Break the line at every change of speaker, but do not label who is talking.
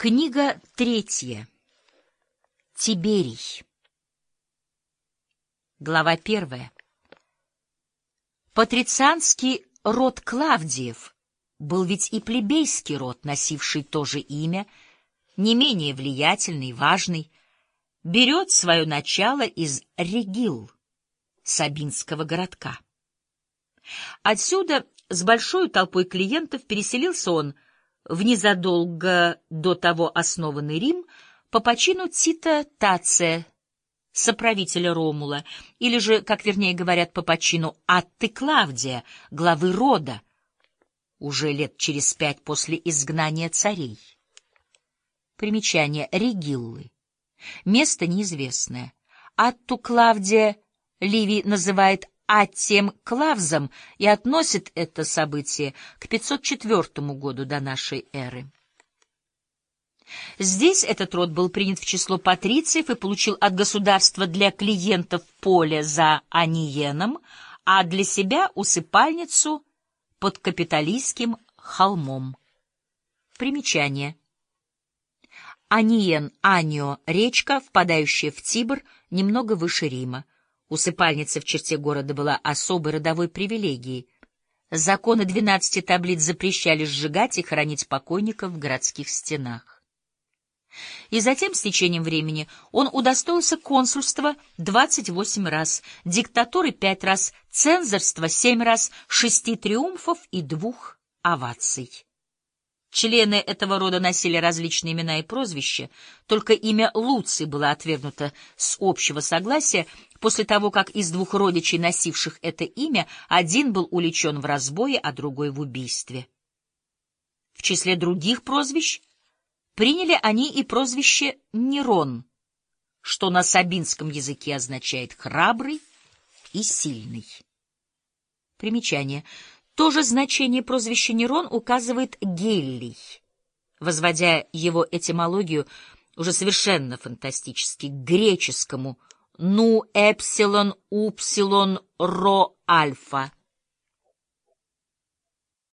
Книга третья. Тиберий. Глава первая. Патрицианский род Клавдиев был ведь и плебейский род, носивший то же имя, не менее влиятельный, важный, берет свое начало из Регил, Сабинского городка. Отсюда с большой толпой клиентов переселился он в незадолго до того основанный Рим по почину Тита Тация, соправителя Ромула, или же, как вернее говорят, по почину Атты Клавдия, главы рода, уже лет через пять после изгнания царей. Примечание Региллы. Место неизвестное. Атту Клавдия Ливий называет Аттием Клавзом и относит это событие к 504 году до нашей эры. Здесь этот род был принят в число патрициев и получил от государства для клиентов поле за Аниеном, а для себя усыпальницу под капиталистским холмом. Примечание. Аниен, Анио, речка, впадающая в Тибр, немного выше Рима. Усыпальница в черте города была особой родовой привилегией. Законы двенадцати таблиц запрещали сжигать и хоронить покойников в городских стенах. И затем, с течением времени, он удостоился консульства 28 раз, диктатуры 5 раз, цензорства 7 раз, шести триумфов и двух оваций. Члены этого рода носили различные имена и прозвища, только имя Луций было отвергнуто с общего согласия после того, как из двух родичей, носивших это имя, один был уличен в разбое, а другой в убийстве. В числе других прозвищ приняли они и прозвище Нерон, что на сабинском языке означает «храбрый» и «сильный». Примечание. То же значение прозвища Нерон указывает Геллий, возводя его этимологию уже совершенно фантастически к греческому «ну эпсилон упсилон ро альфа»,